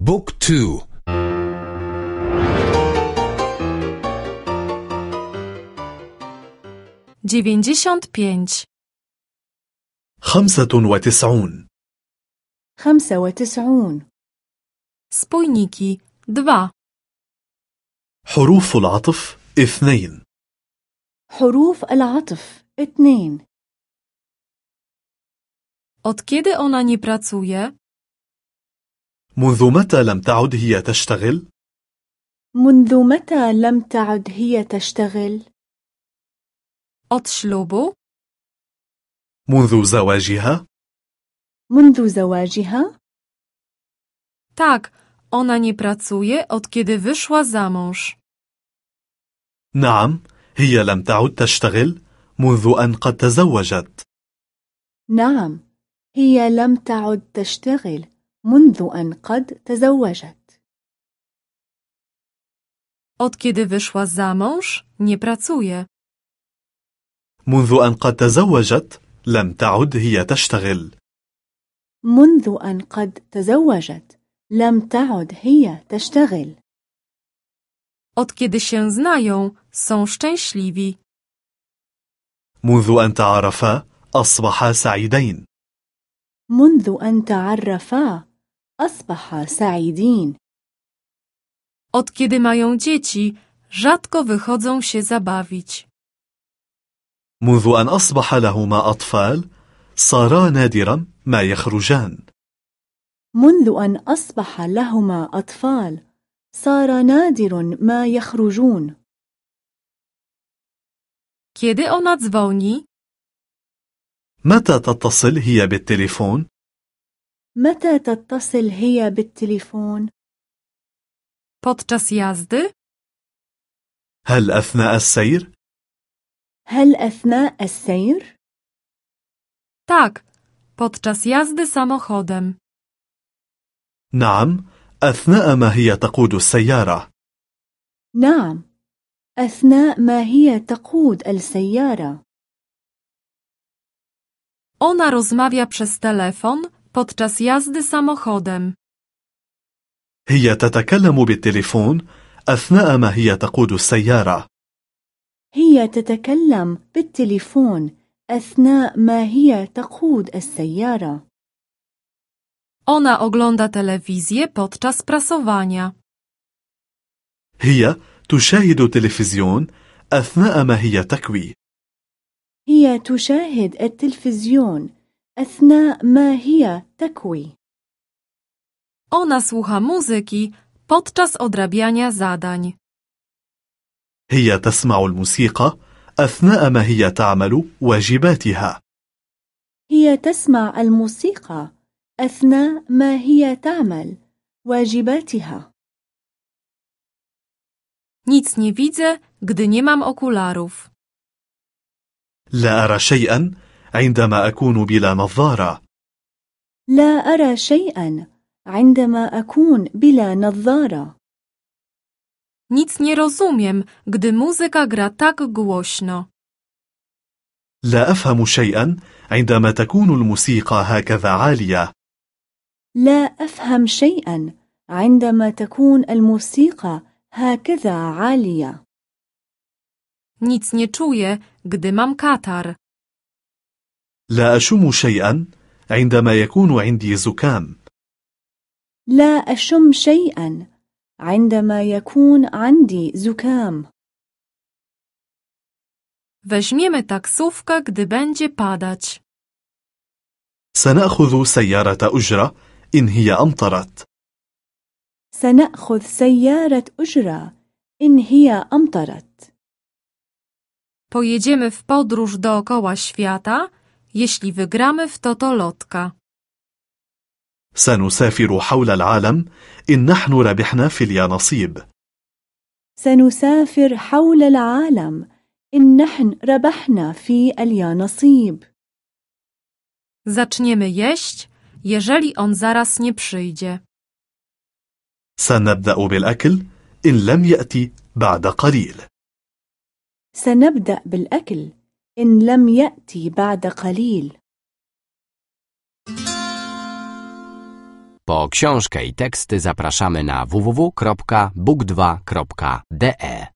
بوك تو. dziewięćdziesiąt pięć. خمسة وتسعون. خمسة وتسعون. Spójniki dwa. حروف العطف اثنين. حروف العطف اثنين. Od kiedy ona nie pracuje? منذ متى لم تعد هي تشتغل؟ منذ متى لم تعد هي تشتغل؟ Ślubu? منذ زواجها؟ منذ زواجها؟ Tak, ona nie pracuje od kiedy wyszła za mąż. نعم هي لم تعد تشتغل منذ أن قد تزوجت نعم هي لم تعد تشتغل منذ أن قد تزوجت Od kiedy wyszła za mąż, nie pracuje. منذ أن قد تزوجت لم تعد هي تشتغل منذ أن قد تزوجت لم تعد هي تشتغل Od kiedy się znają, są szczęśliwi. منذ أن تعرفا أصبحا سعيدين منذ أن تعرفا أصبحا سعيدين Od kiedy mają dzieci, rzadko wychodzą się zabawić. منذ أن أصبح لهما أطفال صارا نادرا ما يخرجان منذ أن أصبح لهما أطفال صار نادر ما يخرجون Kiedy ona dzwoni? متى تتصل هي بالتليفون؟ متى تتصل هي بالتليفون؟ Podczas jazdy? هل أثناء السير؟ هل أثناء السير؟ Tak, podczas jazdy samochodem. نعم أثناء ما هي تقود السيارة نعم أثناء ما هي تقود السيارة Ona rozmawia przez telefon podczas jazdy samochodem. هي تتكلم بالتليفون أثناء ما هي تقود السيارة هي تتكلم بالتليفون أثناء ما هي تقود السيارة Ona ogląda telewizję podczas prasowania. هي تشاهد تلفزيون أثناء ما هي تكوي هي تشاهد التلفزيون أثناء ما هي تكوي Ona słucha muzyki podczas odrabiania zadań. هي تسمع الموسيقى أثناء ما هي تعمل واجباتها هي تسمع الموسيقى أثناء ما هي تعمل واجباتها Nic nie widzę, gdy nie mam okularów. لا أرى شيئا عندما أكون بلا نظارة لا أرى شيئا عندما أكون بلا نظارة Nic nie rozumiem, gdy muzyka gra tak głośno. لا أفهم شيئا عندما تكون الموسيقى هكذا عالية لا أفهم شيئا عندما تكون الموسيقى هكذا عالية Nic nie czuję, gdy mam katar. لا أشم شيئا عندما يكون عندي زكام. لا أشم شيئا عندما يكون عندي زكام. Weźmiemy taksówkę, gdy będzie padać. سنأخذ سيارة أجرة إن هي أمطرت. سنأخذ سيارة أجرة إن هي أمطرت. Pojedziemy w podróż dookoła świata, jeśli wygramy w totolotka. سنسافر حول العالم. إن نحن ربحنا في اليانصيب. سنسافر حول العالم. إن نحن ربحنا في اليانصيب. Zaczniemy jeść, jeżeli on zaraz nie przyjdzie. سنبدأ بالأكل. إن لم يأتي بعد قليل. سنبدأ بالأكل. إن لم يأتي بعد قليل Po książkę i teksty zapraszamy na www.book2.de.